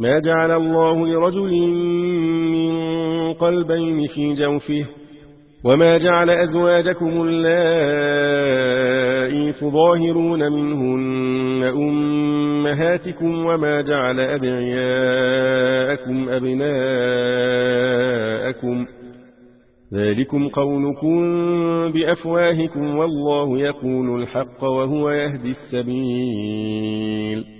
ما جعل الله لرجل من قلبين في جوفه وما جعل أزواجكم اللائي تظاهرون منهن أمهاتكم وما جعل أدعياءكم أبناءكم ذلكم قولكم بأفواهكم والله يقول الحق وهو يهدي السبيل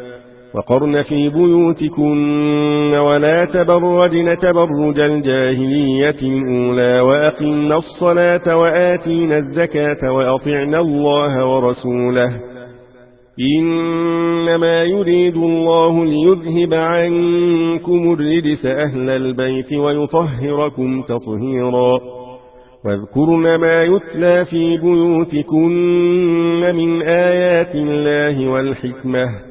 وقرن في بيوتكن ولا تبرجن تبرج الجاهلية الأولى وأقمنا الصلاة وآتينا الزكاة وأطعنا الله ورسوله. إنما يريد الله ليذهب عنكم الرجس أهل البيت ويطهركم تطهيرا. واذكرن ما يتلى في بيوتكن من آيات الله والحكمة.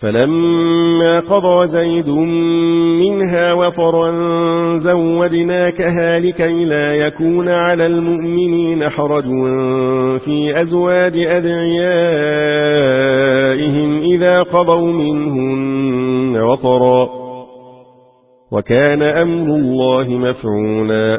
فلما قضى زيد منها وطرا زودناكها لكي لا يكون على المؤمنين حرج في أزواج أدعيائهم إذا قضوا منهن وطرا. وكان أمر الله مفعولا.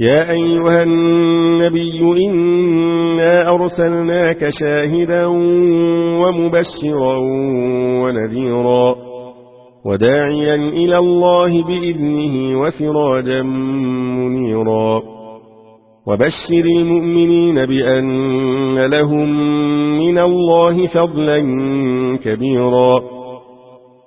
يا أيها النبي إنا أرسلناك شاهدا ومبشرا ونذيرا وداعيا إلى الله بإذنه وسراجا منيرا وبشر المؤمنين بأن لهم من الله فضلا كبيرا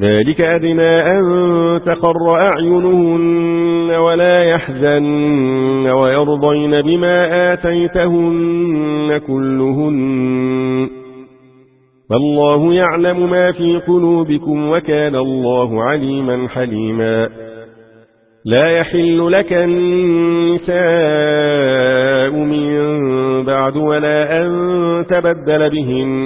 ذلك أدنى أن تقر أعينهن ولا يحزن ويرضين بما آتيتهن كلهن. فالله يعلم ما في قلوبكم وكان الله عليما حليما. لا يحل لك النساء من بعد ولا أن تبدل بهن.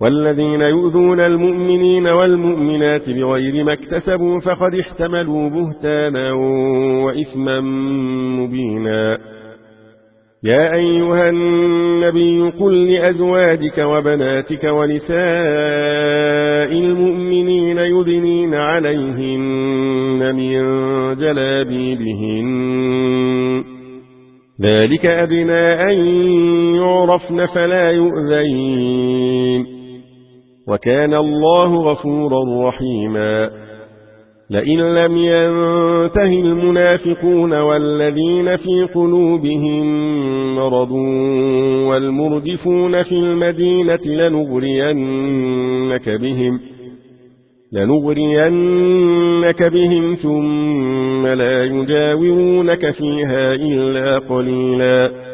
والذين يؤذون المؤمنين والمؤمنات بغير ما اكتسبوا فقد احتملوا بهتانا وإثما مبينا. يا أيها النبي قل لأزواجك وبناتك ونساء المؤمنين يدنين عليهن من جلابيبهن. ذلك أبناء أن يعرفن فلا يؤذين. وكان الله غفورا رحيما. لئن لم ينته المنافقون والذين في قلوبهم مرض والمرجفون في المدينة لنغرينك بهم لنغرينك بهم ثم لا يجاورونك فيها إلا قليلاً.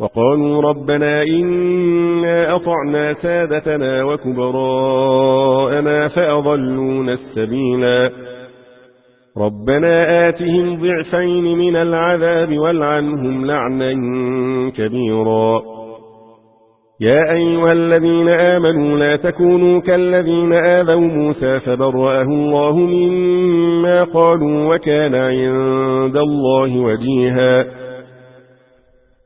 وقالوا ربنا إنا أطعنا سادتنا وكبراءنا فأضلون السبيلا. ربنا آتهم ضعفين من العذاب والعنهم لعنا كبيرا. يا أيها الذين آمنوا لا تكونوا كالذين آذوا موسى فبرأه الله مما قالوا وكان عند الله وجيها.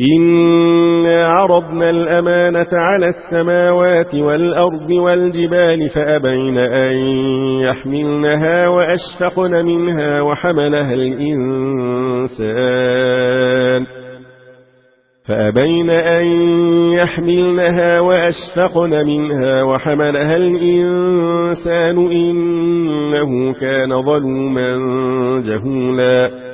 إنا عرضنا الأمانة على السماوات والأرض والجبال فأبين أن يحملنها وأشفقن منها وحملها الإنسان فأبين أن يحملنها وأشفقن منها وحملها الإنسان إنه كان ظلوما جهولا